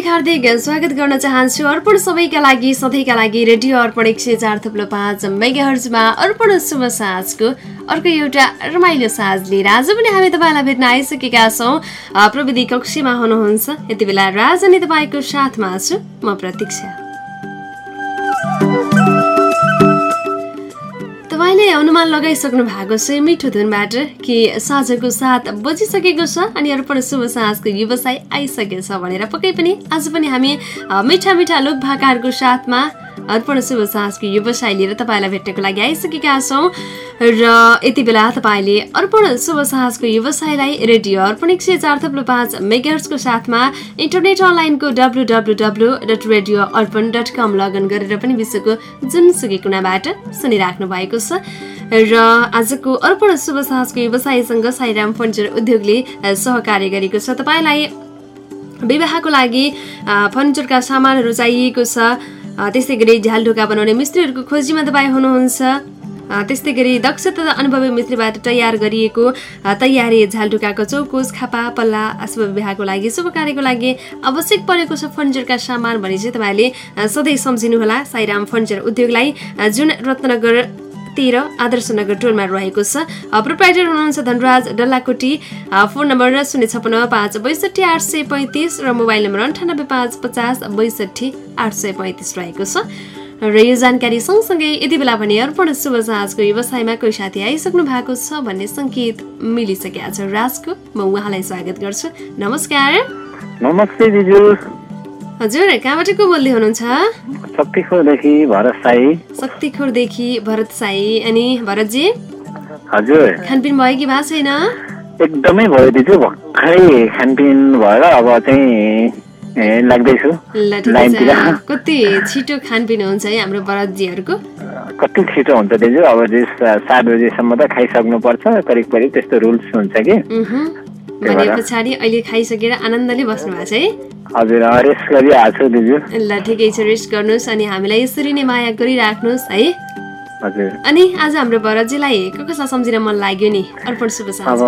हार्दिक हार्दिक स्वागत गर्न चाहन्छु अर्पण सबैका लागि सधैँका लागि रेडियो अर्पण एक सय चार थुप्रो पाँच मेगाहर्जमा अर्पण शुभ साँझको अर्को एउटा रमाइलो साँझ लिएर आज पनि हामी तपाईँलाई भेट्न आइसकेका छौँ। प्रविधि कक्षीमा हुनुहुन्छ। यति बेला राज अनि तपाईँको साथमा छु। म प्रतीक्षा। तपाईँले अनुमान लगाइसक्नु भएको छ मिठो धुनबाट कि साँझको सात बजिसकेको छ। अनि अर्पण शुभ साँझको व्यवसाय आइसकेछ भनेर पक्कै पनि आज पनि हामी मिठा मिठा लोक भाकाहरूको साथमा अर्पण शुभ साँझको व्यवसाय लिएर तपाईँलाई भेट्नको लागि आइसकेका छौँ। र यति बेला तपाईँले अर्पण शुभ साँझको व्यवसायलाई रेडियो अर्पण एक सय चार थप्लो पाँच मेगर्सको साथमा इन्टरनेट अनलाइनको W W W dot radio Arpan dot com login गरेर पनि विश्वको जुनसुकै कुनाबाट सुनिराख्नु भएको छ। र आजको अर्पण शुभ साँझको व्यवसायसँग साईराम फर्निचर उद्योगले सहकार्य गरेको छ। तपाईँलाई विवाहको लागि फर्निचरका सामानहरू चाहिएको छ। त्यस्तै गरी झ्यालढोका बनाउने मिस्त्रीहरूको खोजीमा तपाईँ हुनुहुन्छ। त्यस्तै गरी दक्ष तथा अनुभवी मिस्त्रीबाट तयार गरिएको तयारी झालढुकाको चौकोस खापा पल्ला शुभ विवाहको लागि शुभ कार्यको लागि आवश्यक परेको छ फर्निचरका सामान भने चाहिँ तपाईँले सधैँ सम्झिनुहोला। साईराम फर्निचर उद्योगलाई जुन रत्नगर तेह्र आदर्श नगर टोलमा रहेको छ। प्रोप्राइटर हुनुहुन्छ धनराज डल्लाकोटी। फोन नम्बर शून्य छपन्न पाँच बैसठी आठ सय पैँतिस र मोबाइल नम्बर अन्ठानब्बे पाँच पचास बैसठी आठ सय पैँतिस रहेको छ। र यो जानकारी सँगसँगै यति बेला भने अर्पण शुभ साँझको व्यवसायमा कोही साथी आइसक्नु भएको छ भन्ने सङ्केत मिलिसकेको छ। राजको म उहाँलाई स्वागत गर्छु। नमस्कार। नमस्ते हजुर कहाँबाट को बोल्दै हुनुहुन्छ? शक्तिखोरदेखि भरत साई। शक्तिखोरदेखि भरत साई अनि भरतजी? हजुर। खानपिन भयो कि भएको छैन? एकदमै भयो दिजु भर्खरै खानपिन भएर अब चाहिँ लाग्दैछु। कति छिटो खानपिन हुन्छ है हाम्रो भरतजीहरूको? कति छिटो हुन्छ दिजु? अब सात बजीसम्म त खाइसक्नु पर्छ करिब करिब त्यस्तो रुल्स हुन्छ कि। भने पछाडि अहिले खाइसकेर आनन्दले बस्नु भएको छ है। हजुर रेस्ट गरिहाल्छु दिजु ल ठिकै छ रेस्ट गर्नुहोस् अनि हामीलाई यसरी नै माया गरिराख्नुहोस् है। अनि आज हाम्रो भरतजीलाई को कसलाई सम्झिन मन लाग्यो नि? अर्पण शुभ अब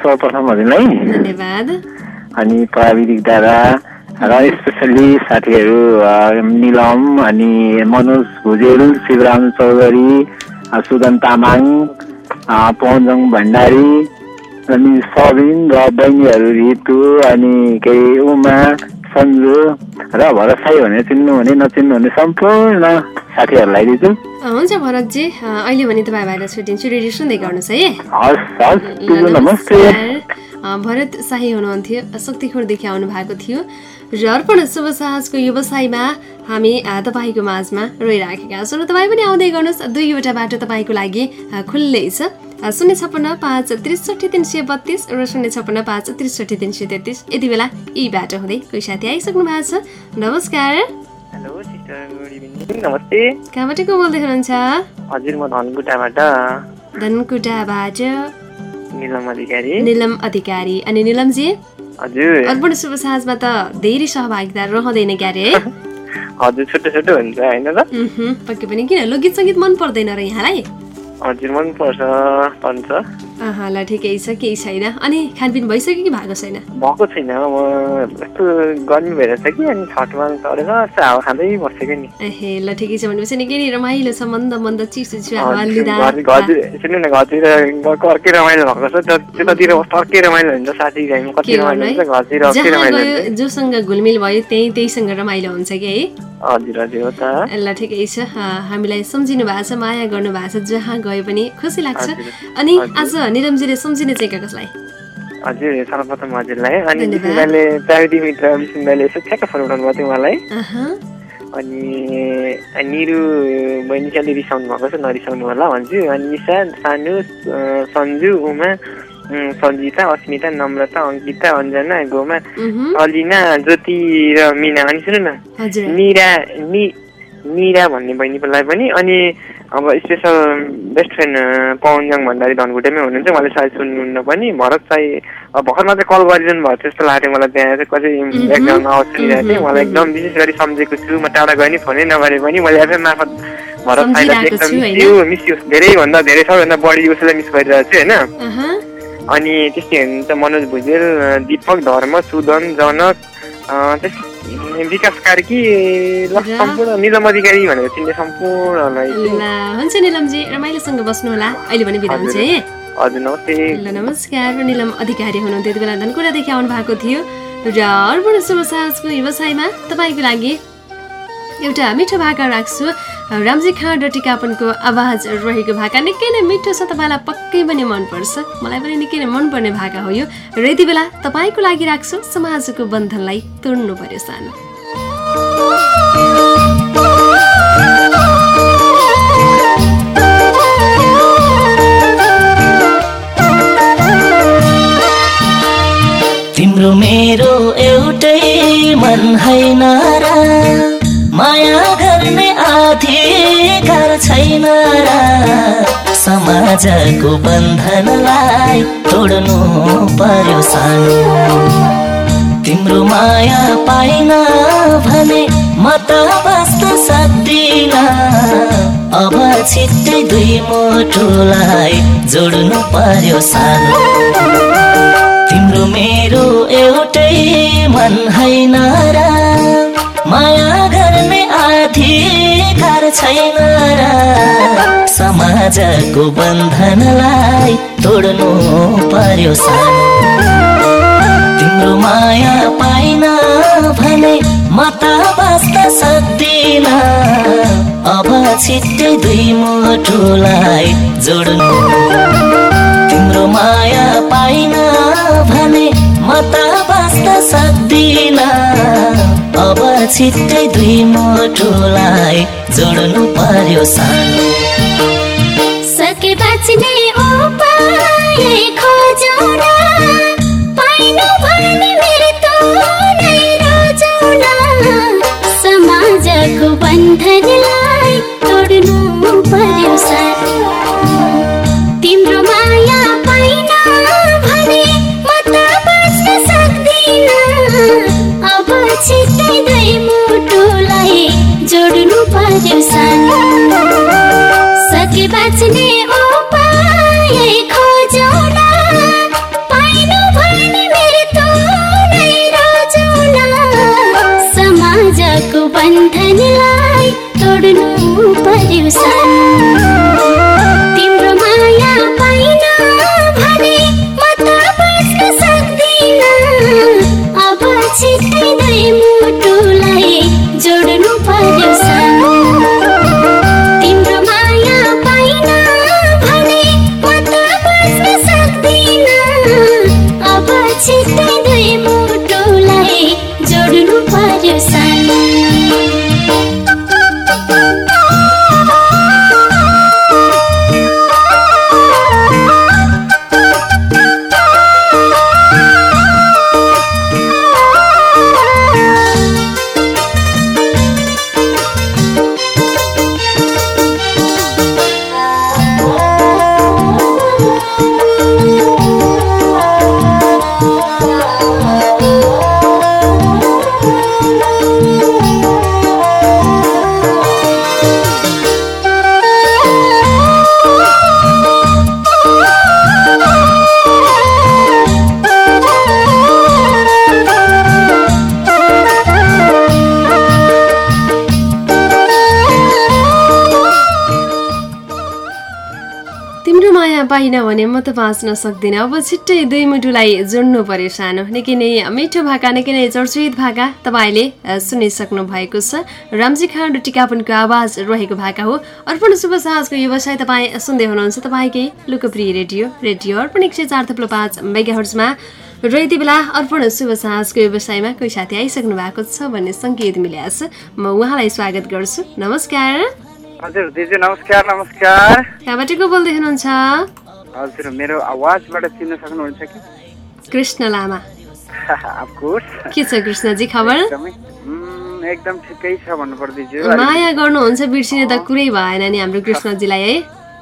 सर्वप्रथम हजुरलाई धन्यवाद। अनि प्राविधिक दादा र स्पेसल्ली साथीहरू निलम अनि मनोज भुजेल शिवराम चौधरी सुदन तामाङ पवनजङ भण्डारी अनि सबिन र बहिनीहरू रितु अनि केही उमा सन्जु र भरत साई भनेर चिन्नु भने नचिन्नु भने सम्पूर्ण साथीहरूलाई दिन्छु। हुन्छ भरतजी। अहिले भने तपाईँ भाइलाई छुट्टिन्छु रेडियो सुन्दै गर्नुहोस् है। हस् हस् नमस्ते। भरत शाही हुनुहुन्थ्यो शक्तिखोरदेखि आउनु भएको थियो र अर्पण शुभ साहजको व्यवसायमा हामी तपाईँको माझमा रोइराखेका छौँ र तपाईँ पनि आउँदै गर्नुहोस्। दुईवटा बाटो तपाईँको लागि खुल्लै छ। शून्य छप्पन्न पाँच त्रिसठी तिन सय बत्तिस र शून्य छप्पन्न पाँच त्रिसठी तिन सय तेत्तिस। यति बेला यी बाटो हुँदै कोही साथी आइसक्नु भएको छ। नमस्कार। हेलो नमस्ते। कहाँबाट को बोल्दै हुनुहुन्छ? हजुर म धनकुटाबाट। धनकुटाबाट। निलम अधिकारी। निलम अधिकारी। अनि निलमजी? हजुर। अर्पण शुभ साँझमा त धेरै सहभागिता रहँदैन क्यारे है? हजुर छोटो छोटो हुन्छ होइन र उहुँ, पक्कै पनि किन? लोकगीत सङ्गीत मन पर्दैन र यहाँलाई? हजुर मनपर्छ भन्छ ल ठिकै छ केही छैन। अनि खानपिन भइसक्यो कि भएको छैन? भएको छैन म यस्तो गर्मी भइरहेछ कि अनि छठमा चढेर हावा खाँदै बसेको नि। एहे ल ठिकै छ भनेपछि निकै नै रमाइलो छ मन्द मन्द चिसो चिसो हावा लिँदा। सुन्नु न घरतिर गएको अर्कै रमाइलो भएको छ त्यता- त्यतातिर अर्कै रमाइलो हुन्छ साथी गाईमा कति रमाइलो हुन्छ घरतिर अर्कै रमाइलो हुन्छ? जोसँग घुलमिल भयो त्यही त्यहीसँग रमाइलो हुन्छ कि है? हजुर हजुर हो त। ल ठिकै छ हामीलाई सम्झिनु भएको छ माया गर्नु भएको छ जहाँ गए पनि खुसी लाग्छ। अनि। आज निरमजीले सम्झिने चाहिँ कसलाई? हजुर सर्वप्रथम हजुरलाई। अनि दाइले प्राविधिक मित्र विष्णु दाइले यसो ठ्याक्क फोन उठाउनु भएको थियो अह, अनि निरु बहिनी चाहिँ अलिक रिसाउनु भएको छ नरिसाउनु होला भन्छु। अनि निशा सानु सन्जु उमा सन्जिता अस्मिता नम्रता अङ्किता अञ्जना गोमा अलिना ज्योति र मिना। अनि सुन्नु न निरा नि निरा भन्ने बहिनीको लागि पनि। अनि अब special best friend Pawan Jang Bhandari धनकुटेमै हुनुहुन्छ। उहाँले सायद सुन्नुहुन्न पनि। भरत चाहिँ अब भर्खर मात्रै कल गरिरहनु भएको थियो जस्तो लाग्यो मलाई त्यहाँ। चाहिँ कसै ब्याकग्राउन्ड आवाज सुनिरहेको थिएँ उहाँलाई एकदम विशेष गरी सम्झेको छु। म टाढा गएँ नि फोनै नगरे पनि। मैले एफएम मार्फत भरत चाहिँ सम्झिरहेको एकदम मिस यु मिस यु धेरैभन्दा धेरै सबैभन्दा बढी उसलाई मिस गरिरहेको छु होइन? अनि त्यस्तै हुनुहुन्छ मनोज भुजेल दिपक धर्म सुदन जनक अँ, त्यस- विकास कार्की ल? सम्पूर्ण निलम अधिकारी भनेर चिन्ने सम्पूर्णलाई ल हुन्छ निलमजी रमाइलोसँग बस्नु होला अहिले पनि बिदा हुन्छ है हजुर नमस्ते ल नमस्कार निलम अधिकारी हुनुहुन्थ्यो त्यति बेला धनकुरादेखि आउनु भएको थियो र अर्पण शुभ साहजको व्यवसायमा तपाईँको लागि एउटा मिठो भाका राख्छु। रामजी खाँड र टिकापनको आवाज रहेको भाका निकै नै मिठो छ तपाईँलाई पक्कै पनि मनपर्छ। मलाई पनि निकै नै मनपर्ने भाका हो यो। र यति बेला तपाईँको लागि राख्छु समाजको बन्धनलाई तोड्नु पर्यो सानो। तिम्रो मेरो एउटै मन होइन र माया गर्ने अधिकार छैन समाजको बन्धनलाई तोड्नु पर्यो सानो। तिम्रो माया पाइन भने म त बस्न सक्दिन। अब छिट्टै दुई मुटुलाई जोड्नु पर्यो सानो। तिम्रो मेरो एउटै मन होइन र। माया छैन र समाजको बन्धनलाई तोड्नु पर्यो तिम्रो माया पाइन भने म त बस्न सक्दिन। अब छिट्टै दुई मुटुलाई जोड्नु। तिम्रो माया पाइन भने म त बस्न सक्दिन। अब छिट्टै दुई मुटुलाई जोड्नु पर्यो सानो। सके बाँच्ने समाजको बन्धनलाई पर्यो सानो सके बाँच्ने उपाय खोजौँ न। पाइनु भने मृत्यु नै रोजौँ न समाजको बन्धनलाई तोड्नु पर्यो भने म त बाँच्न सक्दिनँ। अब छिट्टै दुई मुटुलाई जोड्नु पर्यो सानो। निकै नै मिठो भाका निकै नै चर्चित भाका तपाईँले सुनिसक्नु भएको छ। रामजी खाँड टिकापुनको आवाज रहेको भाका हो। अर्पण शुभ साँझको व्यवसाय तपाईँ सुन्दै हुनुहुन्छ। तपाईँकै लोकप्रिय रेडियो रेडियो अर्पण एक सय चार थप्लो पाँच मेगा हर्जमा र यति बेला अर्पण शुभ साँझको व्यवसायमा कोही साथी आइसक्नु भएको छ भन्ने सङ्केत मिलेको छ म उहाँलाई स्वागत गर्छु। नमस्कार। हजुर दिदी नमस्कार नमस्कार। कहाँबाट को बोल्दै हुनुहुन्छ? हजुर मेरो आवाजबाट चिन्न सक्नुहुन्छ कि? कृष्ण लामा। के छ कृष्णजी खबर? एकदमै। ठिकै छ भन्नुपर्छ दिजु माया गर्नुहुन्छ बिर्सिने त कुरै भएन नि हाम्रो कृष्णजीलाई है?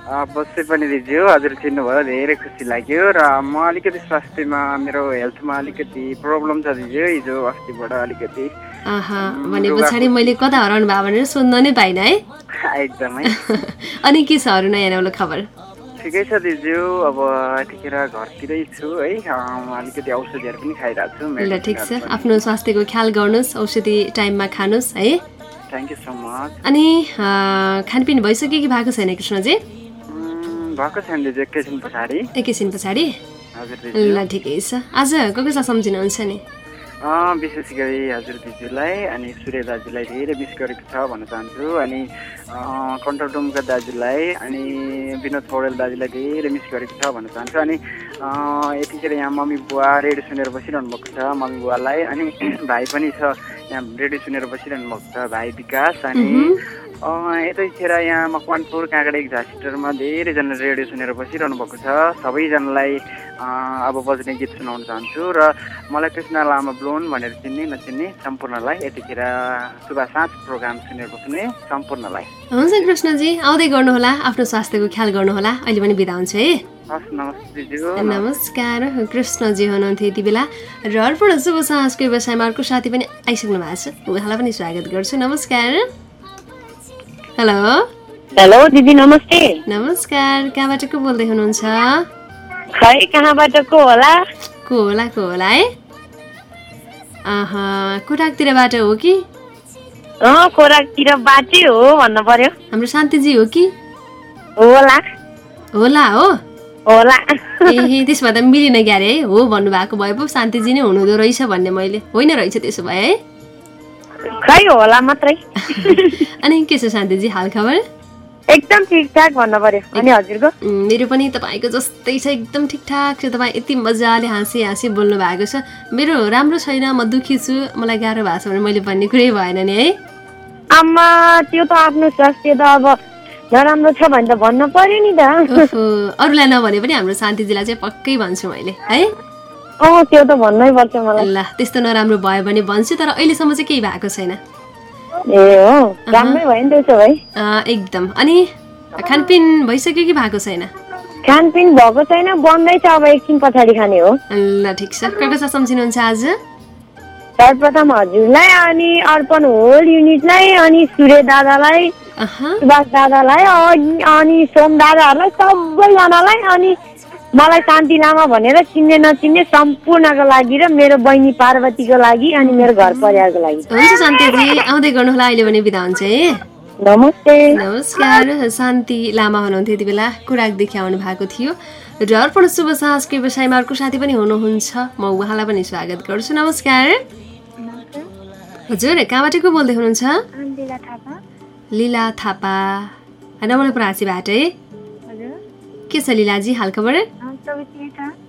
अवश्य पनि दिजु हजुर चिन्नुभयो धेरै खुसी लाग्यो। र म अलिकति स्वास्थ्यमा मेरो हेल्थमा अलिकति प्रब्लम छ दिजु हिजो अस्तिबाट अलिकति। भने पछाडि मैले कता हराउनु भयो भनेर सोध्न नै पाइनँ है? एकदमै। अनि के छ अरू नयाँ नौलो खबर? ठिकै छ दिजु। अब यतिखेर घरतिरै छु है। अलिकति औषधिहरू पनि खाइरहेको छु। ल ठिक छ। आफ्नो स्वास्थ्यको ख्याल गर्नुहोस्। औषधि टाइममा खानुहोस् है। थ्याङ्क यू सो मच अनि खानपिन भइसक्यो कि भएको छैन कृष्णजी? भएको छैन दिजु। एकैछिन पछाडि। एकैछिन पछाडि? ल ठिकै छ। आज को कसलाई सम्झिनुहुन्छ नि? विशेष गरी हजुर दिदीलाई अनि सूर्य दाजुलाई धेरै मिस गरेको छ भन्न चाहन्छु। अनि कन्ट्रोल दाजुलाई अनि विनोद पौडेल दाजुलाई धेरै मिस गरेको छ भन्न चाहन्छु। अनि यतिखेर यहाँ मम्मी बुवा रेडियो सुनेर बसिरहनु भएको छ मम्मी बुवालाई। अनि भाइ पनि छ। यहाँ रेडियो सुनेर बसिरहनु भएको छ। भाइ विकास अनि यतैखेर यहाँ मकवानपुर एक झासिटरमा धेरैजना रेडियो सुनेर बसिरहनु भएको छ। सबैजनालाई अब बज्ने गीत सुनाउन चाहन्छु र मलाई कृष्ण लामा ब्लोन भनेर चिन्ने नचिन्ने सम्पूर्णलाई यतिखेर सुबह साँझ प्रोग्राम सुनेर बस्ने सम्पूर्णलाई। हुन्छ कृष्णजी आउँदै गर्नुहोला आफ्नो स्वास्थ्यको ख्याल गर्नुहोला। अहिले पनि बिदा हुन्छ है। नमस्कार कृष्णजी हुनुहुन्थ्यो यति बेला। र अर्पण शुभ साहसको व्यवसायमा अर्को साथी पनि आइसक्नु भएको छ। उहाँलाई पनि स्वागत गर्छु। नमस्कार। हेलो। हेलो दिदी नमस्ते। नमस्कार कहाँबाट को बोल्दै हुनुहुन्छ? खै कहाँबाट को होला? को होला को होला है? कुटाकतिरबाट हो कि? अँ खोराकतिर बाटै हो भन्नु पर्यो। हाम्रो शान्तिजी हो कि? होला। होला हो? होला। ए त्यसो भए त मिलेन क्यारे है? हो भन्नुभएको भए पो शान्तिजी नै हुनुहुँदो रहेछ भन्ने मैले। होइन रहेछ त्यसो भए है? खै होला मात्रै। अनि के छ शान्तिजी हाल खबर एकदम ठिकठाक भन्नु पर्यो। अनि हजुरको? मेरो पनि तपाईँको जस्तै छ एकदम ठिकठाक छ। तपाईँ यति मजाले हाँसी हाँसी बोल्नु भएको छ। मेरो राम्रो छैन म दुःखी छु। मलाई गाह्रो भएको छ भने मैले भन्ने कुरै भएन नि है। आमा त्यो त आफ्नो स्वास्थ्य त अब नराम्रो छ भने त भन्नु पर्यो नि त। अरूलाई नभने पनि हाम्रो शान्तिजीलाई चाहिँ पक्कै भन्छु मैले है। अँ त्यो त भन्नै पर्छ मलाई। ल त्यस्तो नराम्रो भयो भने भन्छु तर अहिलेसम्म चाहिँ केही भएको छैन। ए हो? राम्रै भयो नि त्यसो भए। एकदम। अनि खानपिन भइसक्यो कि भएको छैन? खानपिन भएको छैन बन्दैछ अब एकछिन पछाडि खाने हो। ल ठिक छ। कहाँ सम्झिनुहुन्छ आज? सर्वप्रथम हजुरलाई अनि अर्पण होल युनिटलाई अनि सूर्य दादालाई सुभाष दादालाई अनि सोम दादाहरूलाई सबैजनालाई अनि मलाई शान्ति लामा भनेर चिन्ने नचिन्ने सम्पूर्णको लागि र मेरो बहिनी पार्वतीको लागि अनि मेरो घर परिवारको लागि। हुन्छ शान्तिजी आउँदै गर्नुहोला अहिले भने बिदा हुन्छ है नमस्ते। नमस्कार शान्ति लामा हुनुहुन्थ्यो यति बेला कुराकदेखि आउनु भएको थियो। र अर्पण शुभ साहसको व्यवसायमा अर्को साथी पनि हुनुहुन्छ म उहाँलाई पनि स्वागत गर्छु नमस्कार। हजुर कहाँबाट को बोल्दै हुनुहुन्छ? लीला थापा। नवलपुर हाँसीबाट है के छ लीलाजी हालखबर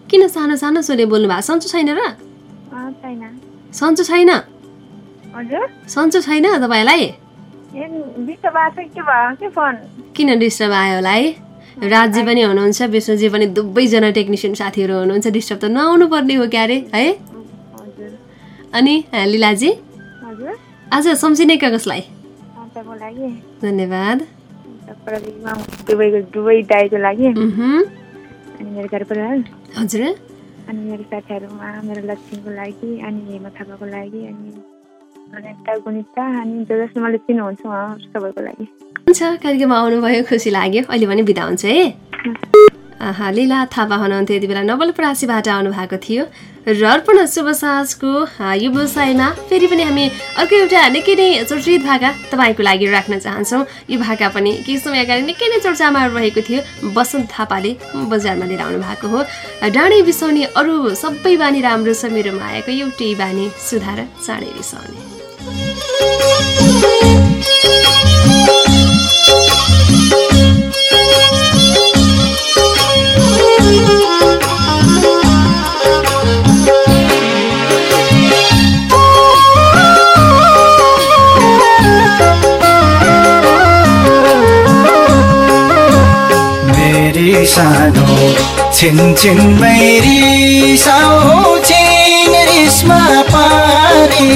किन सानो सानो स्वरले बोल्नु भएको सन्चो छैन र? सन्चो छैन? सन्चो छैन तपाईँलाई? किन डिस्टर्ब आयो होला है? राजी पनि हुनुहुन्छ विष्णुजी पनि दुवैजना टेक्निसियन साथीहरू हुनुहुन्छ डिस्टर्ब त नआउनु पर्ने हो क्यारे है? अनि लीलाजी? आज सम्झिने कसलाई? धन्यवाद। दुबईको दुबई दाईको लागि अनि मेरो घर परिवार हजुर अनि मेरो साथीहरूमा मेरो लक्ष्मीको लागि अनि हेमा थापाको लागि अनि अनिता गुनिता अनि जो जसले मैले चिन्नुहुन्छ उहाँ सबैको लागि हुन्छ कार्यक्रममा आउनुभयो खुसी लाग्यो अहिले पनि बिदा हुन्छ है लीला थापा हुनुहुन्थ्यो यति बेला। नवलपरासीबाट आउनु भएको थियो। र अर्पण शुभ साँझको अ, व्यवसायमा फेरि पनि हामी अर्को एउटा निकै नै चर्चित भाका तपाईँको लागि राख्न चाहन्छौँ। यो भाका पनि केही समय अगाडि निकै नै चर्चामा रहेको थियो। बसन्त थापाले बजारमा लिएर आउनु भएको हो। डाँडै बिसाउने अरू सबै बानी राम्रो छ मेरो मायाको एउटै बानी सुधार चाँडै रिसाउने सानो। छिन छिन मेरी साउ छिन रिस्मा पारी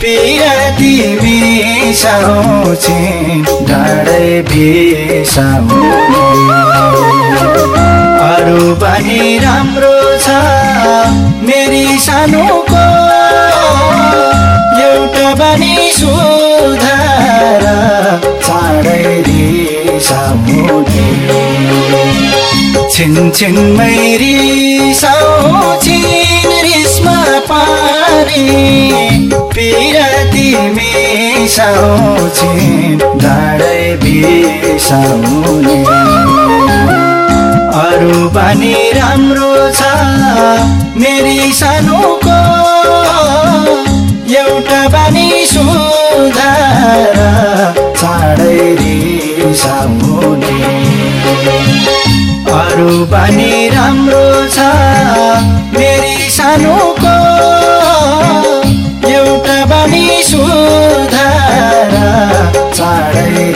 पिरा तिमी साउ छिन डाँडै बिसाउ अरू बानी राम्रो छ मेरी सानोको। एउटा बानी सुधार चाँडै रिसाउने। छिन छिन मैरी साउ छिन रिस्मा पारी। पिरा तिमी साउ छिन डाँडै बिसाउने अरू बानी राम्रो छ मेरी सानोको। एउटा बानी सुधार चाँडै रिसाउने अरू बानी राम्रो छ। मेरी सानोको एउटा बानी सुधार चाँडै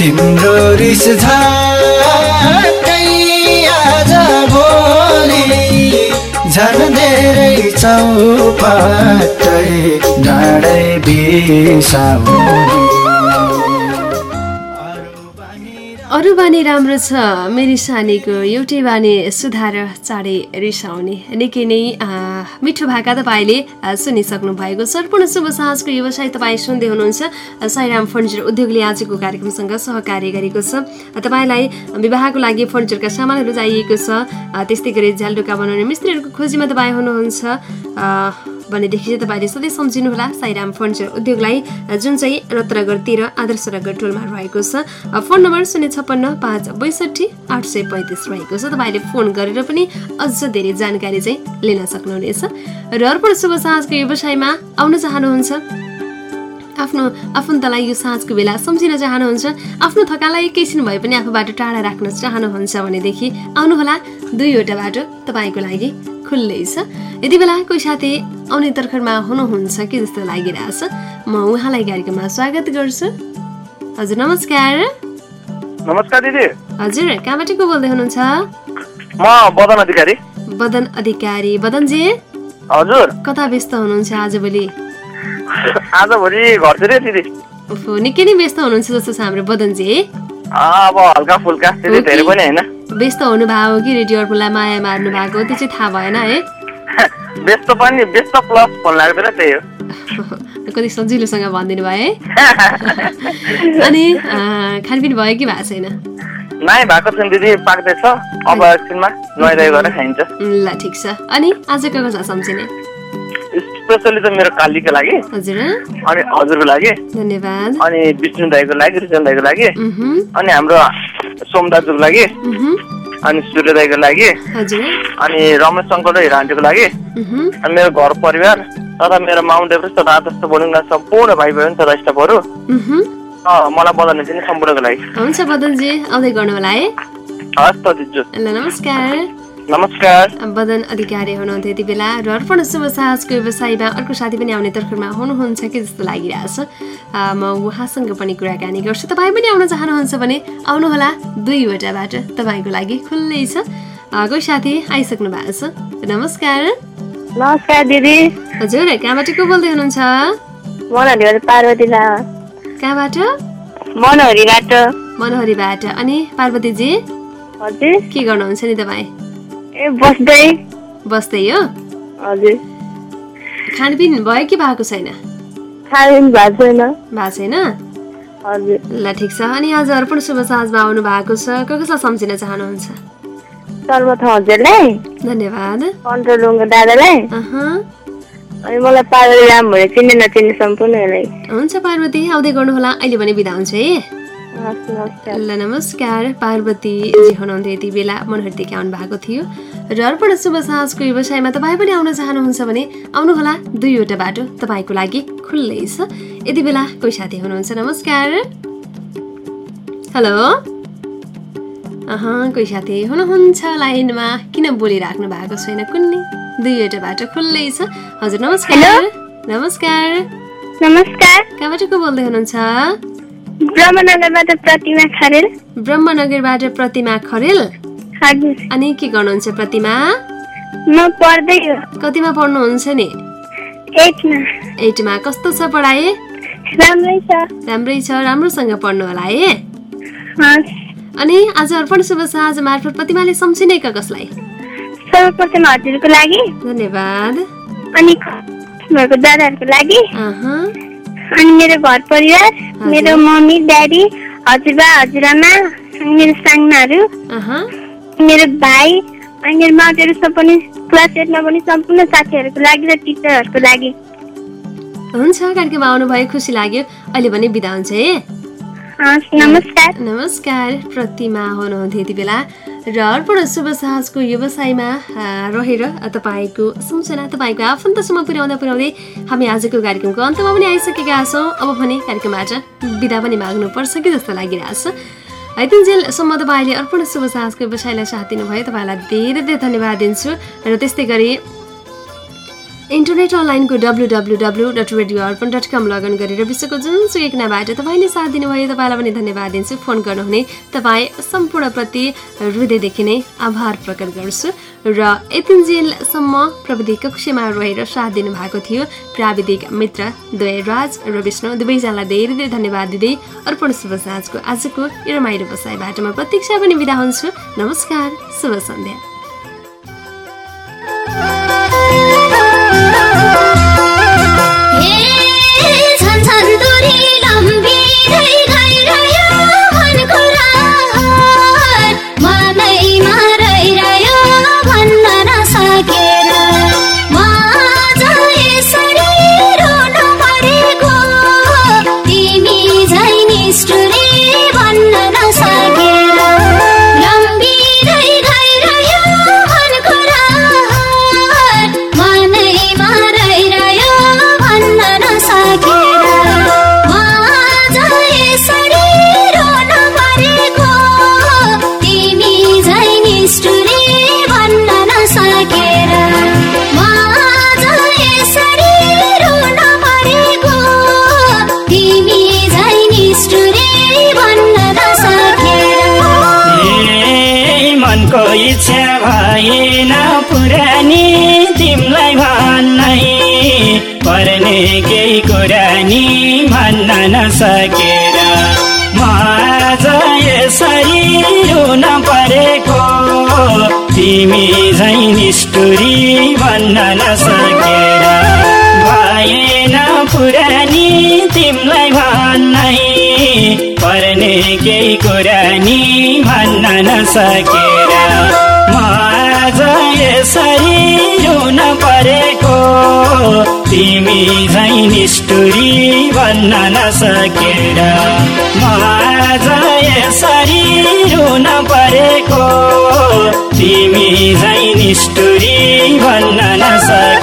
तिम्रो रिस आज भोलि झन् धेरै चौपटै डाँडै बिसाउने। अरू बानी राम्रो छ। मेरी सानीको एउटै बानी सुधार चाँडै रिसाउने। निकै नै मिठो भाका तपाईँले सुनिसक्नु भएको छ। शुभ साँझको व्यवसाय तपाईँ सुन्दै हुनुहुन्छ। साईराम फर्निचर उद्योगले आजको कार्यक्रमसँग सहकार्य गरेको छ। तपाईँलाई विवाहको लागि फर्निचरका सामानहरू चाहिएको छ। त्यस्तै गरी झ्यालडुका बनाउने मिस्त्रीहरूको खोजीमा तपाईँ हुनुहुन्छ। भनेदेखि चाहिँ तपाईँले सधैँ सम्झिनुहोला साईराम फर्निचर उद्योगलाई जुन चाहिँ रत्नगर तेह्र आदर्श नगर टोलमा रहेको छ। फोन नम्बर शून्य छप्पन्न पाँच बैसठी आठ सय पैँतिस रहेको छ। तपाईँले फोन गरेर पनि अझ धेरै जानकारी चाहिँ लिन सक्नुहुनेछ। र अर्पण शुभ साँझको व्यवसायमा आउन चाहनुहुन्छ। आफ्नो आफन्तलाई यो साँझको बेला सम्झिन चाहनुहुन्छ आफ्नो थकालाई एकैछिन भए पनि आफूबाट टाढा राख्न चाहनुहुन्छ भनेदेखि आउनुहोला दुईवटा बाटो तपाईँको लागि खुल्लै छ। यति बेला कोही साथी आउने तर्खरमा हुनुहुन्छ कि जस्तो लागिरहेछ म उहाँलाई कार्यक्रममा स्वागत गर्छु। हजुर नमस्कार। नमस्कार दिदी। हजुर कहाँबाट को बोल्दै हुनुहुन्छ? म बदन अधिकारी। बदन अधिकारी। बदनजी? हजुर। कता व्यस्त हुनुहुन्छ आजभोलि आजभोलि घरतिर दिदी ओहो निकै नै व्यस्त हुनुहुन्छ जस्तो छ हाम्रो बदनजी है? अब हल्का फुल्का त्यति धेरै पनि होइन। व्यस्त हुनुभएको हो कि रेडियो अर्पणलाई माया मार्नु भएको? त्यो चाहिँ थाहा भएन है? व्यस्त पनि व्यस्त प्लस फोन लाग्दैन त्यही हो। कति सजिलोसँग भनिदिनु भयो है? अनि खानपिन भयो कि भएको छैन? नाइ भएको छैन दिदी पाक्दैछ। अब एकछिनमा नुहाइधुवाइ गरेर खाइन्छ। ल ठिक छ। अनि आजको कसलाई सम्झिने? स्पेसली त मेरो कालीको लागि। अनि हजुरको लागि। धन्यवाद। अनि विष्णु दाईको लागि रिजन दाईको लागि। अनि हाम्रो सोम दाजुको लागि अनि सूर्य दाईको लागि। अनि रमेश शङ्कर र हिरा आन्टीको लागि अनि मेरो घर परिवार तथा मेरो माउन्ट एभरेस्ट तथा आदर्श बोलिङका सम्पूर्ण भाइ बहिनी तथा स्टाफहरू। मलाई बधाई चाहिँ सम्पूर्णको लागि। हुन्छ बदनजी आउँदै गर्नु होला है। हस् त दिजु। नमस्कार। नमस्कार। बदन अधिकारी हुनुहुन्थ्यो यति बेला र अर्पण शुभ साहसको व्यवसायमा अर्को साथी पनि आउने तर्खरमा हुनुहुन्छ कि जस्तो लागिरहेछ। म उहाँसँग पनि कुराकानी गर्छु। तपाईँ पनि आउन चाहनुहुन्छ भने आउनुहोला दुईवटा बाटो तपाईँको लागि खुल्लै छ। कोही साथी आइसक्नु भएको छ? नमस्कार। नमस्कार दिदी। हजुर कहाँबाट को बोल्दै हुनुहुन्छ? मनहरीबाट पार्वती कहाँबाट? मनहरीबाट। मनहरीबाट। अनि पार्वतीजी? हजुर। के गर्नुहुन्छ नि तपाईँ? ए बस्दै। बस्दै हो? हजुर। खानपिन भयो कि भएको छैन? खानु भएको छैन। भएको छैन? हजुर। ल ठिक छ। अनि आज अर्पण शुभ साँझमा आउनु भएको छ। को कसलाई सम्झिन चाहनुहुन्छ? सर्वप्रथम हजुरलाई। धन्यवाद। कन्ट्रोल दादालाई। अहँ, अनि मलाई पार्वती राम भएर चिन्ने नचिन्ने सम्पूर्णलाई। हुन्छ पार्वती। आउँदै गर्नुहोला। अहिले भने बिदा हुन्छ है ल नमस्कार पार्वतीजी हुनुहुन्थ्यो यति बेला। मनहरीदेखि आउनु भएको थियो। र अर्पण शुभ साँझको व्यवसायमा तपाईँ पनि आउन चाहनुहुन्छ भने आउनुहोला दुईवटा बाटो तपाईँको लागि खुल्लै छ। यति बेला कोही साथी हुनुहुन्छ नमस्कार। हेलो। अह कोही साथी हुनुहुन्छ लाइनमा? किन बोलिराख्नु भएको छैन कुन्नी? दुईवटा बाटो खुल्लै छ। हजुर नमस्कार। नमस्कार। नमस्कार। कहाँबाट को बोल्दै हुनुहुन्छ? ब्रह्मनगरबाट प्रतिमा खरेल। ब्रह्मनगरबाट प्रतिमा खरेल? अनि के गर्नुहुन्छ प्रतिमा? म पढ्दै हो। कतिमा पढ्नुहुन्छ नि? एटमा। एटमा। कस्तो छ पढाइ? राम्रै छ। राम्रै छ। राम्रोसँग पढ्नु होला है? अनि आज अर्पण शुभ साँझ मार्फत प्रतिमाले सम्झिने कसलाई? सर्वप्रथम हजुरको लागि। धन्यवाद। अनि दादाहरूको लागि। अनि मेरो घर परिवार मेरो मम्मी ड्याडी हजुरबा हजुरआमा अनि मेरो साङ्नाहरू अहँ, मेरो भाइ अनि मेरो माउन्टहरू सब पनि क्लास एटमा पनि सम्पूर्ण साथीहरूको लागि र टिचरहरूको लागि। हुन्छ कार्यक्रममा आउनुभयो खुसी लाग्यो। अहिले भने बिदा हुन्छ है नमस्कार। नमस्कार प्रतिमा हुनुहुन्थ्यो यति बेला। र अर्पण शुभ साहसको व्यवसायमा रहेर तपाईँको सम्झना तपाईँको आफन्तसम्म पुर्याउँदा पुर्याउँदै हामी आजको कार्यक्रमको अन्तमा पनि आइसकेका छौँ। अब भने कार्यक्रमबाट बिदा पनि माग्नुपर्छ कि जस्तो लागिरहेछ यतिन्जेलसम्म तपाईँले अर्पण शुभ साहसको व्यवसायलाई साथ दिनुभयो। तपाईँलाई धेरै धेरै धन्यवाद दिन्छु। र त्यस्तै गरी इन्टरनेट अनलाइनको W W W dot radio Arpan dot com login गरेर विश्वको जुनसुकै कुनाबाट तपाईँले साथ दिनुभयो तपाईँलाई पनि धन्यवाद दिन्छु। फोन गर्नुहुने तपाईँ सम्पूर्णप्रति हृदयदेखि नै आभार प्रकट गर्छु। र यतिन्जेलसम्म प्रविधि कक्षमा रहेर साथ दिनुभएको थियो प्राविधिक मित्र द्वयराज र विष्णु। दुवैजनालाई धेरै धेरै धन्यवाद दिँदै अर्पण शुभ साँझको आजको रमाइलो बसाइबाट म प्रतीक्षा पनि बिदा हुन्छु। नमस्कार शुभ सन्ध्या। म्ब केही कुरा नि भन्न नसकेर यसरी परेको। तिमी झै निष्ठुरी भन्न नसकेर भएन पुरानी तिमीलाई भन्नै। पर्ने केही कुरा नि भन्न नसकेर तिमी झै निष्ठुरी भन्न नसकेर आज यसरी रुन परेको तिमी झै निष्ठुरी भन्न नसकेर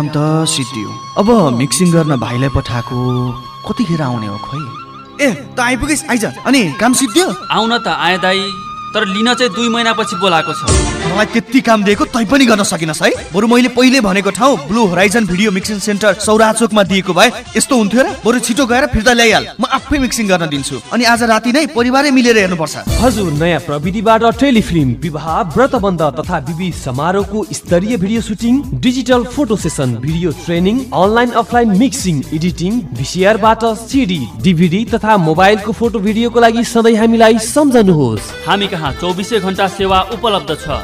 काम त सिद्धियो। अब मिक्सिङ गर्न भाइलाई पठाएको कतिखेर आउने हो खोइ? ए त आइपुगेस् आइज। अनि काम सिद्धियो? आउन त आए दाई तर लिन चाहिँ दुई महिनापछि बोलाएको छ। मलाई त्यति काम दिएको तै पनि गर्न सकिनस् है? बरु मैले पहिले भनेको ठाउँ blue horizon video mixing centre Saura चोकमा दिएको भए यस्तो हुन्थ्यो र? बरु छिटो गएर फिर्ता ल्याइहाल। म आफै मिक्सिङ गर्न दिन्छु। अनि आज राति नै परिवारै मिलेर हेर्नुपर्छ। हजुर नयाँ प्रविधिबाट टेलिफिल्म विवाह व्रतबन्ध तथा विविध समारोहको स्तरीय video shooting digital photo session video training online offline mixing editing भिसिआरबाट CD DVD तथा मोबाइलको फोटो भिडियोको लागि सधैँ हामीलाई सम्झनुहोस्। हामी कहाँ चौबिसै घन्टा सेवा उपलब्ध छ।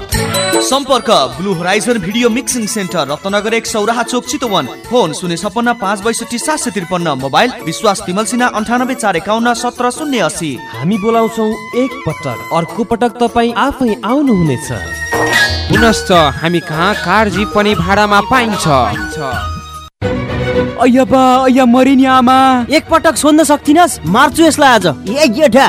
सम्पर्क blue horizon video mixing centre Ratnagar एक सौराहा चोक चितवन। फोन शून्य छपन्न पाँच बैसठी सात सय त्रिपन्न मोबाइल विश्वास तिमल सिन्हा अन्ठानब्बे चार एकाउन्न सत्र शून्य असी हामी बोलाउँछौ एक पटक। अर्को पटक तपाईँ आफै आउनुहुनेछ। पुनश्च हामी कहाँ कार जीप पनि भाडामा पाइन्छ। अय्या बा अय्या मरिनी आमा। एक पटक सोध्न सक्थिनस्? मार्छु यसलाई आज। ए गेठा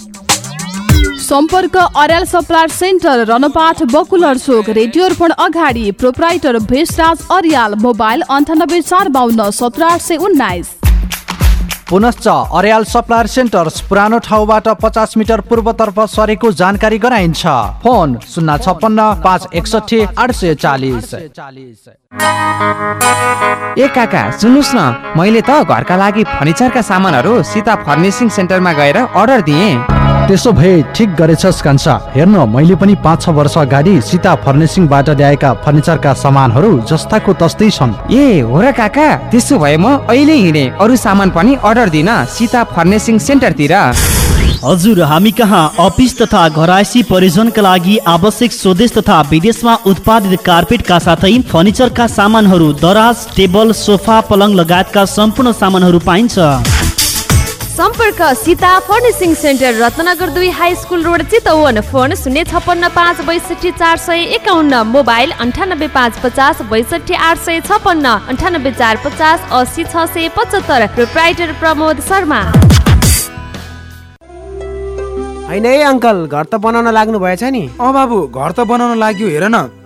सम्पर्क अर्याल सप्लायर सेन्टर रनपाठ बकुलर चोक रेडियो अर्पण अगाडि प्रोपराइटर भेषराज अर्याल मोबाइल अन्ठानब्बे चार बाहन्न सत्र आठ सय उन्नाइस। पुनश्च अर्याल सप्लायर सेन्टर्स पुरानो ठाउँबाट पचास मिटर पूर्वतर्फ सरेको जानकारी गराइन्छ। फोन शून्य छप्पन्न पाँच एकसठी आठ सय चालिस। ए काका सुन्नुहोस् न। मैले त घरका लागि फर्निचरका सामानहरू सीता फर्निसिङ सेन्टरमा गएर अर्डर दिएँ। त्यसो भए ठिक गरेछस् कान्छा। हेर्न मैले पनि पाँच छ वर्ष अगाडि सीता फर्निसिङबाट ल्याएका फर्निचरका सामानहरू जस्ताको तस्तै छन्। ए हो र काका। त्यसो भए म अहिले हिँडे। अरू सामान पनि अर्डर दिन सीता फर्निसिङ सेन्टरतिर। हजुर हामी कहाँ? अफिस तथा घरायसी प्रयोजनका लागि आवश्यक स्वदेश तथा विदेशमा उत्पादित कार्पेटका साथै फर्निचरका सामानहरू दराज टेबल सोफा पलङ लगायतका सम्पूर्ण सामानहरू पाइन्छ। सम्पर्क सीता फर्निसिङ सेन्टर रत्नगर दुई high school road Chitwan. Phone शून्य छप्पन्न पाँच बैसठी चार सय एकाउन्न। मोबाइल अन्ठानब्बे पाँच पचास बैसठी आठ सय छप्पन्न। अन्ठानब्बे चार पचास असी छ सय पचहत्तर। प्रोप्राइटर प्रमोद शर्मा। होइन है अङ्कल? घर त बनाउन लाग्नु भएछ नि। अँ बाबु घर त बनाउन लाग्यो हेर न।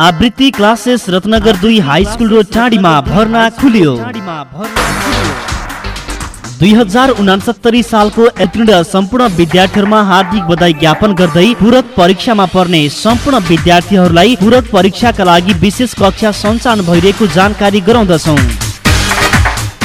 आवृत्ति क्लासेस रत्नगर दुई हाई स्कुल रोड टाढीमा भर्ना खुल्यो। दुई हजार उनासत्तरी सालको उत्तीर्ण सम्पूर्ण विद्यार्थीहरूमा हार्दिक बधाई ज्ञापन गर्दै पूरक परीक्षामा पर्ने सम्पूर्ण विद्यार्थीहरूलाई पूरक परीक्षाका लागि विशेष कक्षा सञ्चालन भइरहेको जानकारी गराउँदछौँ।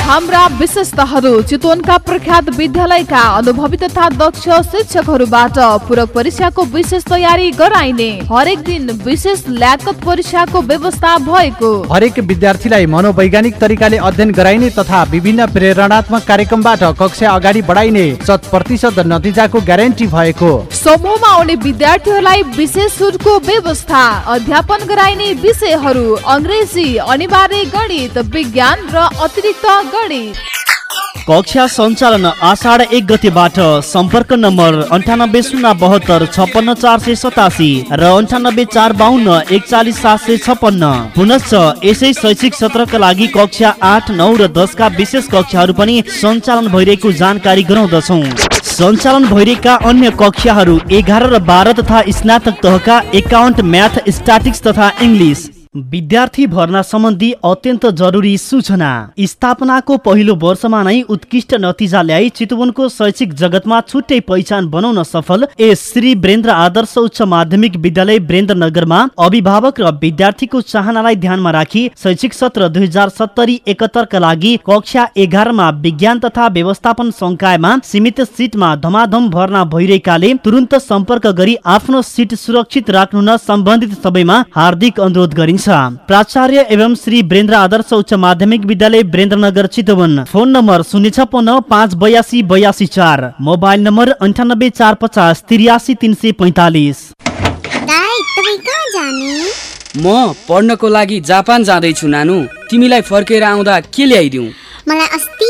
हाम्रा विशेषताहरू चितवनका प्रख्यात विद्यालयका अनुभवी तथा दक्ष शिक्षकहरूबाट पूरक परीक्षाको विशेष तयारी गराइने हरेक दिन विशेष ल्याकत परीक्षाको व्यवस्था भएको। हरेक विद्यार्थीलाई मनोवैज्ञानिक तरिकाले अध्ययन गराइने तथा विभिन्न प्रेरणात्मक कार्यक्रमबाट कक्षा अगाडि बढाइने शत प्रतिशत नतिजाको ग्यारेन्टी भएको। समूहमा आउने विद्यार्थीहरूलाई विशेष छुटको व्यवस्था अध्यापन गराइने विषयहरू अङ्ग्रेजी अनिवार्य गणित विज्ञान र अतिरिक्त गणित कक्षा सञ्चालन आषाढ एक गतेबाट सम्पर्क नम्बर अन्ठानब्बे शून्य बहत्तर छप्पन्न चार सय सतासी र अन्ठानब्बे चार बाहन्न एकचालिस सात सय छप्पन्न। पुनश्च यसै शैक्षिक सत्रका लागि कक्षा आठ नौ र दसका विशेष कक्षाहरू पनि सञ्चालन भइरहेको जानकारी गराउँदछौ। सञ्चालन भइरहेका अन्य कक्षाहरू एघार र बाह्र तथा स्नातक तहका एकाउन्ट म्याथ स्ट्याटिक्स तथा इङ्ग्लिस। विद्यार्थी भर्ना सम्बन्धी अत्यन्त जरुरी सूचना। स्थापनाको पहिलो वर्षमा नै उत्कृष्ट नतिजा ल्याई चितवनको शैक्षिक जगतमा छुट्टै पहिचान बनाउन सफल एस श्री ब्रेन्द्र आदर्श उच्च माध्यमिक विद्यालय ब्रेन्द्रनगरमा अभिभावक र विद्यार्थीको चाहनालाई ध्यानमा राखी शैक्षिक सत्र दुई हजार सत्तरी एकहत्तरका लागि कक्षा एघारमा विज्ञान तथा व्यवस्थापन संकायमा सीमित सिटमा धमाधम भर्ना भइरहेकाले तुरन्त सम्पर्क गरी आफ्नो सिट सुरक्षित राख्नु न सम्बन्धित सबैमा हार्दिक अनुरोध गरिन्छ। प्राचार्य एवं श्री ब्रेन्द्र आदर्श उच्च माध्यमिक विद्यालय ब्रेन्द्रनगर चितवन। फोन नम्बर शून्य छप्पन्न पाँच बयासी बयासी चार। मोबाइल नम्बर अन्ठानब्बे चार पचास त्रियासी तिन सय पैँतालिस। म पढ्नको लागि जापान जाँदैछु नानु। तिमीलाई फर्केर आउँदा के ल्याइदिउँ? मलाई अस्ति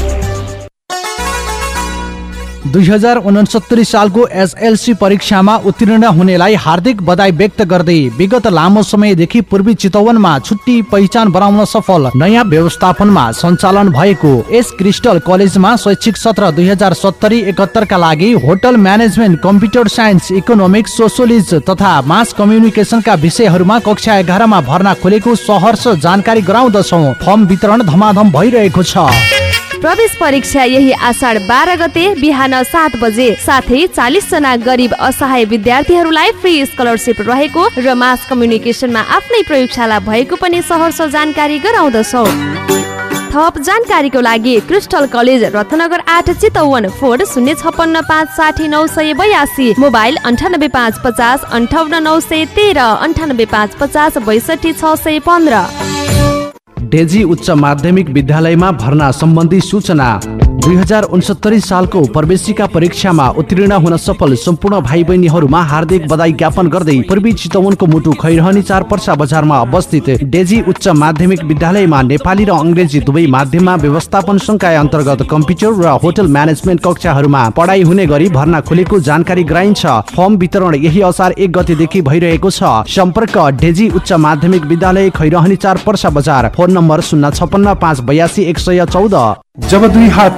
दुई हजार उनसत्तरी सालको एसएलसी परीक्षामा उत्तीर्ण हुनेलाई हार्दिक बधाई व्यक्त गर्दै विगत लामो समयदेखि पूर्वी चितवनमा छुट्टी पहिचान बनाउन सफल नयाँ व्यवस्थापनमा सञ्चालन भएको एस क्रिस्टल कलेजमा शैक्षिक सत्र दुई हजार सत्तरी एकहत्तरका लागि hotel management computer science economics sociology तथा मास कम्युनिकेसनका विषयहरूमा कक्षा एघारमा भर्ना खोलेको सहर्ष जानकारी गराउँदछौ। फर्म वितरण धमाधम भइरहेको छ। प्रवेश परीक्षा यही आषाढ बाह्र गते बिहान सात बजे। साथै चालिस जना गरिब असहाय विद्यार्थीहरूलाई फ्री स्कलरसिप रहेको र मास कम्युनिकेसनमा आफ्नै प्रयोगशाला भएको पनि सहर्ष जानकारी गराउँदछौ। थप जानकारीको लागि क्रिस्टल कलेज रत्नगर आठ चितवन फोर शून्य छप्पन्न पाँच साठी नौ सय बयासी मोबाइल अन्ठानब्बे पाँच पचास अन्ठाउन्न नौ सय तेह्र अन्ठानब्बे पाँच पचास बैसठी छ सय पन्ध्र। डेजी उच्च माध्यमिक विद्यालयमा भर्ना सम्बन्धी सूचना। दुई हजार उनसत्तरी सालको प्रवेशिका परीक्षामा उत्तीर्ण हुन सफल सम्पूर्ण भाइ बहिनीहरूमा हार्दिक बधाई ज्ञापन गर्दै पूर्वी चितवनको मुटु खैरहनी चार पर्सा बजारमा अवस्थित डेजी उच्च माध्यमिक विद्यालयमा नेपाली र अङ्ग्रेजी दुवै माध्यममा व्यवस्थापन संकाय अन्तर्गत कम्प्युटर र होटल म्यानेजमेन्ट कक्षाहरूमा पढाइ हुने गरी भर्ना खुलेको जानकारी गराइन्छ। फर्म वितरण यही असार एक गतेदेखि भइरहेको छ। सम्पर्क डेजी उच्च माध्यमिक विद्यालय खैरहनी चार पर्सा बजार। फोन नम्बर शून्य छपन्न पाँच बयासी एक सय चौध। जब दुई हात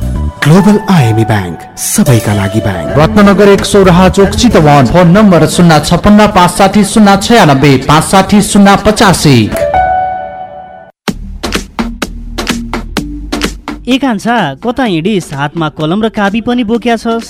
ग्लोबल आइएमई ब्याङ्क सबैका लागि ब्याङ्क। रत्नगर एक सौराहा चोक चितवन फोन नम्बर शून्य छपन्न पाँच साठी शून्य छयानब्बे पाँच साठी शून्य पचासी। ए कान्छा कता हिँडिस? हातमा कलम र काबी पनि बोक्या छस्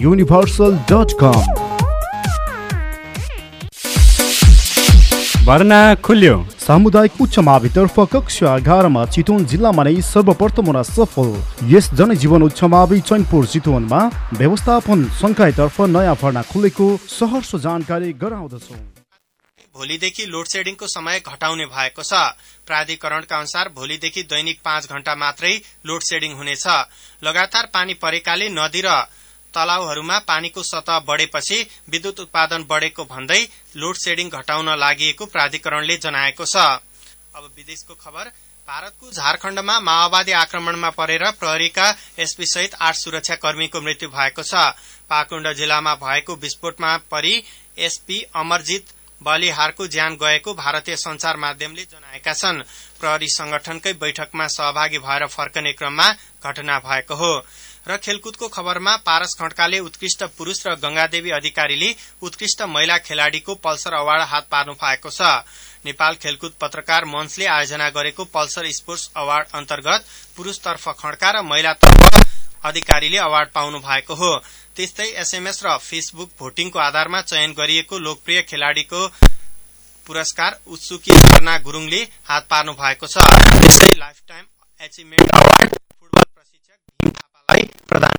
universal dot com भर्ना खुल्यो। सामुदायिक उच्च मावितर्फ कक्षा एघारमा चितवन जिल्लामा नै सर्वप्रथम हुन सफल। यस जनजीवन उच्च मावि चैनपुर चितवनमा व्यवस्थापन संकायतर्फ नयाँ भर्ना खुलेको सहर्ष जानकारी गराउँदछौ। भोलिदेखि लोड सेडिङको समय घटाउने भएको छ। प्राधिकरणका अनुसार भोलिदेखि दैनिक पाँच घण्टा मात्रै लोड सेडिङ हुनेछ। लगातार पानी परेकाले नदी र तलाउहरूमा पानीको सतह बढेपछि विद्युत उत्पादन बढेको भन्दै लोड सेडिङ घटाउन लागि प्राधिकरणले जनाएको छ। भारतको झारखण्डमा माओवादी आक्रमणमा परेर प्रहरीका एसपी सहित आठ सुरक्षा कर्मीको मृत्यु भएको छ। पाकुण्ड जिल्लामा भएको विस्फोटमा परि एसपी अमरजित बलिहारको ज्यान गएको भारतीय संचार माध्यमले जनाएका छन्। प्रहरी संगठनकै बैठकमा सहभागी भएर फर्कने क्रममा घटना भएको हो। र खेलकुदको खबरमा पारस खड्काले उत्कृष्ट पुरूष र गंगादेवी अधिकारीले उत्कृष्ट महिला खेलाड़ीको पल्सर अवार्ड हात पार्नु भएको छ। नेपाल खेलकुद पत्रकार मञ्चले आयोजना गरेको पल्सर स्पोर्ट्स अवार्ड अन्तर्गत पुरूषतर्फ खड्का र महिलातर्फ अधिकारीले अवार्ड पाउनु भएको हो। त्यस्तै एसएमएस र फेसबुक भोटिङको आधारमा चयन गरिएको लोकप्रिय खेलाड़ीको पुरस्कार उत्सुकी धर्ना गुरूङले हात पार्नु भएको छ। त्यस्तै लाइफ टाइम പ്രധാന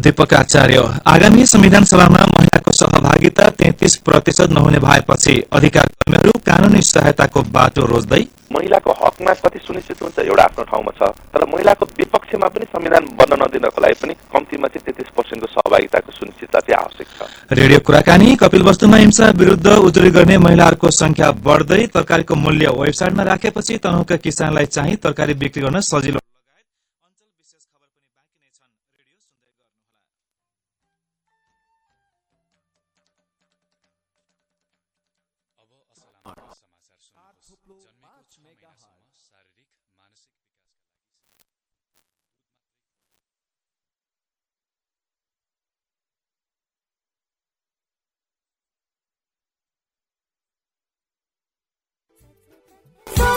दीपक आचार्य। आगामी संविधान सभामा महिलाको सहभागिता तेत्तीस प्रतिशत नहुने भएपछि अधिकार कर्मीहरू कानूनी सहायताको बाटो रोज्दै महिलाको हकमा कति सुनिश्चित हुन्छ एउटा आफ्नो ठाउँमा छ तर महिलाको विपक्षमा पनि संविधान बन्न नदिनको लागि पनि कम्तीमा चाहिँ तेत्तिस पर्सेन्टको सहभागिताको सुनिश्चितता चाहिँ आवश्यक छ। रेडियो कुराकानी कपिल वस्तुमा हिंसा विरूद्ध उजुरी गर्ने महिलाहरूको संख्या बढ्दै तरकारीको मूल्य वेबसाइटमा राखेपछि तनहुका किसानलाई चाहिँ तरकारी बिक्री गर्न सजिलो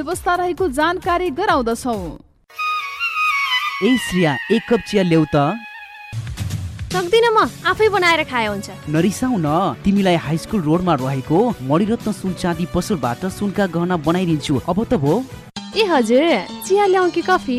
व्यवस्था रहेको जानकारी गराउँदछौ। ए श्रिया एक कप चिया ल्याउ त। सक्दिनँ म आफै बनाएर खाए हुन्छ। नरिसाउ न तिमीलाई हाई स्कुल रोडमा रहेको मणिरत्न सुन चाँदी पसलबाट सुनका गहना बनाइदिन्छु। अब त भो। ए हजुर चिया ल्याउँ कि कफी?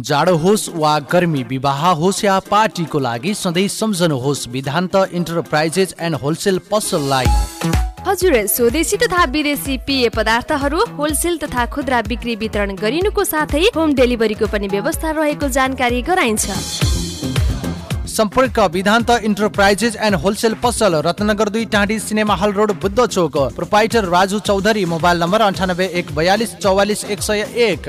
जाडो होस् वा गर्मी विवाह होस् या पार्टीको लागि सधैँ सम्झनुहोस् विधान्त इन्टरप्राइजेस एन्ड होलसेल पसललाई हजुर स्वदेशी तथा विदेशी पेय पदार्थहरू होलसेल तथा खुद्रा बिक्री वितरण गरिनुको साथै होम डेलिभरीको पनि व्यवस्था रहेको जानकारी गराइन्छ। सम्पर्क विधान्त इन्टरप्राइजेस एन्ड होलसेल पसल रत्नगर दुई टाँडी सिनेमा हल रोड बुद्ध चोक। Proprietor Raju Chaudhary mobile number अन्ठानब्बे एक बयालिस चौवालिस एक सय एक।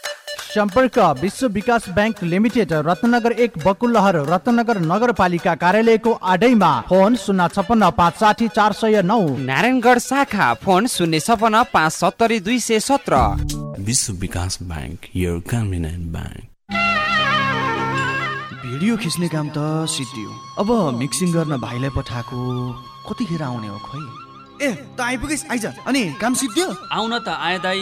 सम्पर्क विश्व विकास ब्याङ्क लिमिटेड रत्नगर एक बकुलहर रत्नगर नगरपालिका कार्यालयको आडैमा। फोन शून्य छपन्न पाँच साठी चार सय नौ। नारायणगढ शाखा फोन शून्य छपन्न पाँच सत्तरी दुई सय सत्र। Bishwa Bikas bank your convenient bank video खिच्ने काम त सिद्धियो अब मिक्सिङ गर्न भाइलाई पठाएको कतिखेर आउने हो खोइ? ए त आइपुगेस् आइज। अनि काम सिद्धियो आउन त आए दाई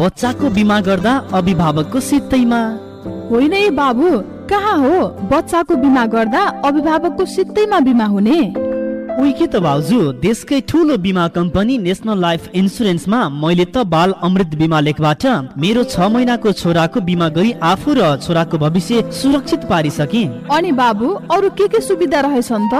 बच्चाको बिमा गर्दा अभिभावकको सित्तैमा। होइन बाबु कहाँ हो? बच्चाको बिमा गर्दा अभिभावकको सित्तैमा बिमा हुने? उही के त भाउजू देशकै ठुलो बिमा कम्पनी नेसनल लाइफ इन्सुरेन्समा मैले त बाल अमृत बिमा लेखबाट मेरो छ महिनाको छोराको बिमा गरी आफू र छोराको भविष्य सुरक्षित पारिसके। अनि बाबु अरू के के सुविधा रहेछन् त?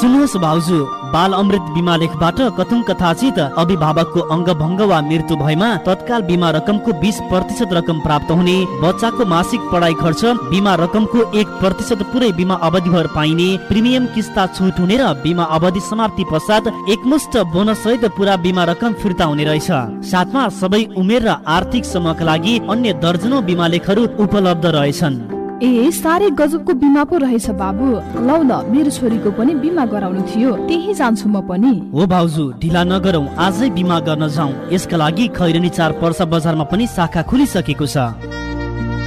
सुन्नुहोस् भाउजू बाल अमृत बिमा लेखबाट कथुङ कथाचित अभिभावकको अङ्ग भङ्ग वा मृत्यु भएमा तत्काल बिमा रकमको बिस प्रतिशत रकम प्राप्त हुने बच्चाको मासिक पढाइ खर्च बिमा रकमको एक प्रतिशत पुरै बिमा अवधिभर पाइने प्रिमियम किस्ता छुट हुने र बिमा अवधि समाप्ति पश्चात एकमुष्ट बोनस सहित पुरा बिमा रकम फिर्ता हुने रहेछ। साथमा सबै उमेर र आर्थिक समूहका लागि अन्य दर्जनौ बिमा लेखहरू उपलब्ध रहेछन्। ए साह्रै गजबको बिमा पो रहेछ बाबु। लौ न मेरो छोरीको पनि बिमा गराउनु थियो। त्यही जान्छु म पनि। हो भाउजू ढिला नगरौँ आजै बिमा गर्न जाउँ। यसका लागि खैरनी चार पर्सा बजारमा पनि शाखा खुलिसकेको छ।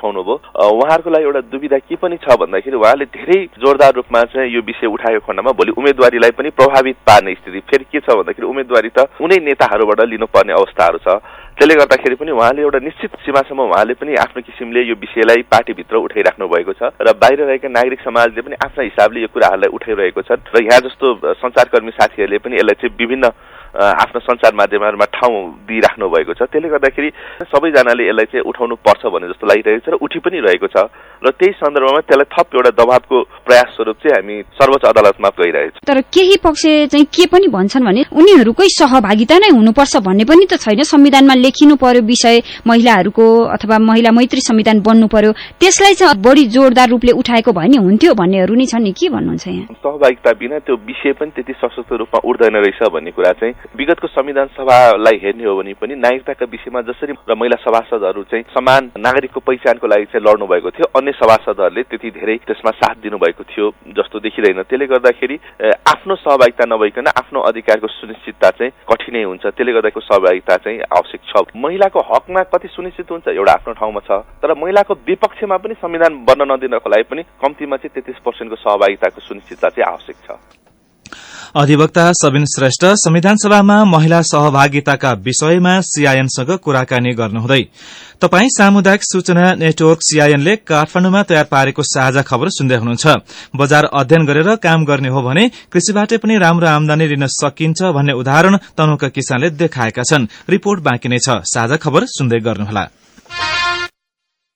उठाउनु भयो उहाँहरूको लागि एउटा दुविधा के पनि छ भन्दाखेरि उहाँले धेरै जोरदार रूपमा चाहिँ यो विषय उठाएको खण्डमा। भोलि उम्मेदवारीलाई पनि प्रभावित पार्ने स्थिति फेरि के छ भन्दाखेरि उम्मेदवारी त उनै नेताहरूबाट लिनुपर्ने अवस्थाहरू छ। त्यसले गर्दाखेरि पनि उहाँले एउटा निश्चित सीमासम्म उहाँले पनि आफ्नो किसिमले यो विषयलाई पार्टीभित्र उठाइराख्नु भएको छ र बाहिर रहेका नागरिक समाजले पनि आफ्ना हिसाबले यो कुराहरूलाई उठाइरहेको छन्। र यहाँ जस्तो सञ्चारकर्मी साथीहरूले पनि यसलाई चाहिँ विभिन्न आफ्नो सञ्चार माध्यमहरूमा ठाउँ दिइराख्नु भएको छ। त्यसले गर्दाखेरि सबैजनाले यसलाई चाहिँ उठाउनु पर्छ भन्ने जस्तो लागिरहेको छ र उठि पनि रहेको छ। र त्यही सन्दर्भमा त्यसलाई थप एउटा दबावको प्रयास स्वरूप चाहिँ हामी सर्वोच्च अदालतमा गइरहेछौँ तर केही पक्ष चाहिँ के पनि भन्छन् भने उनीहरूकै सहभागिता नै हुनुपर्छ भन्ने पनि त छैन। संविधानमा लेखिनु पर्यो विषय महिलाहरूको अथवा महिला मैत्री संविधान बन्नु पर्यो त्यसलाई चाहिँ बढी जोरदार रूपले उठाएको भए नि हुन्थ्यो भन्नेहरू नै छन् नि। के भन्नुहुन्छ यहाँ? सहभागिता बिना त्यो विषय पनि त्यति सशक्त रूपमा उठ्दैन रहेछ भन्ने कुरा चाहिँ विगतको संविधान सभालाई हेर्ने हो भने पनि नागरिकताका विषयमा जसरी र महिला सभासदहरू चाहिँ समान नागरिकको पहिचानको लागि चाहिँ लड्नु भएको थियो अन्य सभासदहरूले त्यति धेरै त्यसमा साथ दिनुभएको थियो जस्तो देखिँदैन। त्यसले गर्दाखेरि आफ्नो सहभागिता नभइकन आफ्नो अधिकारको सुनिश्चितता चाहिँ कठिनै हुन्छ। त्यसले गर्दाको सहभागिता चाहिँ आवश्यक छ। महिलाको हकमा कति सुनिश्चित हुन्छ एउटा आफ्नो ठाउँमा छ। तर महिलाको विपक्षमा पनि संविधान बन्न नदिनको लागि पनि कम्तीमा चाहिँ तेत्तिस पर्सेन्टको सहभागिताको सुनिश्चितता चाहिँ आवश्यक छ। अधिवक्ता सबिन श्रेष्ठ संविधान सभामा महिला सहभागिताका विषयमा सीआईएनसँग कुराकानी गर्नुहुँदै। तपाई सामुदायिक सूचना नेटवर्क सीआईएनले काठमाडौँमा तयार पारेको साझा खबर सुन्दै हुनुहुन्छ। बजार अध्ययन गरेर काम गर्ने हो भने कृषिबाटै पनि राम्रो आमदानी लिन सकिन्छ भन्ने उदाहरण तनहुका किसानले देखाएका छन्। रिपोर्ट बाँकी नै छ। साझा खबर सुन्दै गर्नुहोला।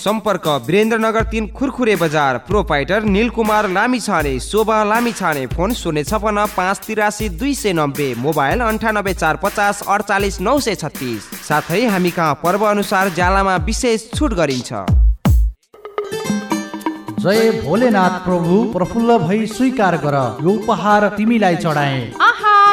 सम्पर्क वीरेन्द्रनगर तिन खुरखुरे बजार। प्रोपाइटर निलकुमार लामी छाने शोभा लामी छाने फोन शून्य छपन्न पाँच तिरासी दुई सय नब्बे मोबाइल अन्ठानब्बे चार पचास अडचालिस नौ सय छत्तिस। साथै हामी कहाँ पर्व अनुसार जालामा विशेष छुट गरिन्छ। जय भोलेनाथ प्रभु प्रफुल्ल भई स्वीकार गर यो उपहार तिमीलाई चढाए।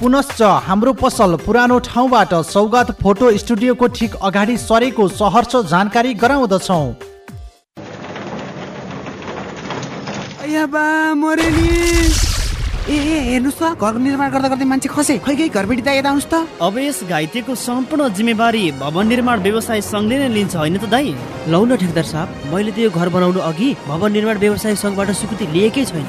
पुनश्च हाम्रो पसल पुरानो ठाउँबाट सौगात फोटो स्टुडियोको ठिक अगाडि सरेको सहर्ष जानकारी गराउँदछौ। ए ए हेर्नुहोस् त घरको निर्माण गर्दा गर्दै मान्छे खसे। खै खै घरबेटी दाइ यता आउनुहोस् त। अब यस घाइतेको सम्पूर्ण जिम्मेवारी भवन निर्माण व्यवसाय सङ्घले नै लिन्छ होइन त दाई? लौ न ठेकदार साहब मैले त यो घर बनाउनु अघि भवन निर्माण व्यवसाय सङ्घबाट स्वीकृति लिएकै छैन।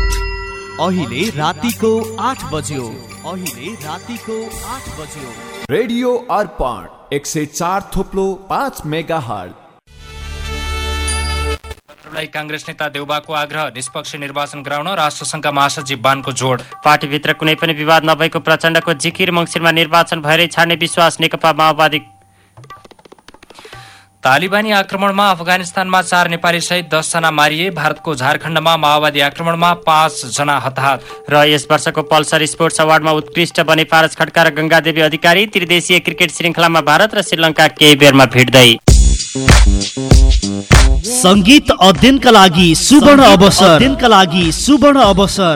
अहिले रातिको आठ बज्यो। अहिले रातिको आठ बज्यो। रेडियो अर्पण एक सय चार थोप्लो पाँच मेगा लाई काङ्ग्रेस नेता देउबाको आग्रह निष्पक्ष निर्वाचन गराउन राष्ट्रसङ्घका महासचिव बानको जोड। पार्टीभित्र कुनै पनि विवाद नभएको प्रचण्डको जिकिर मङ्सिरमा निर्वाचन भएरै छाड्ने विश्वास नेकपा माओवादी तालिबानी आक्रमणमा अफगानिस्तानमा चार नेपाली सहित दसजना मारिए। भारतको झारखण्डमा माओवादी आक्रमणमा पाँचजना हताहत। र यस वर्षको पल्सर स्पोर्ट्स अवार्डमा उत्कृष्ट बने पारस खड्का र गङ्गादेवी अधिकारी त्रिदेशीय क्रिकेट श्रृङ्खलामा भारत र श्रीलङ्का केही बेरमा भिड्दै। सङ्गीत अध्ययनका लागि सुवर्ण अवसर। अध्ययनका लागि सुवर्ण अवसर।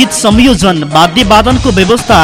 गीत संयोजन वाद्यवादनको व्यवस्था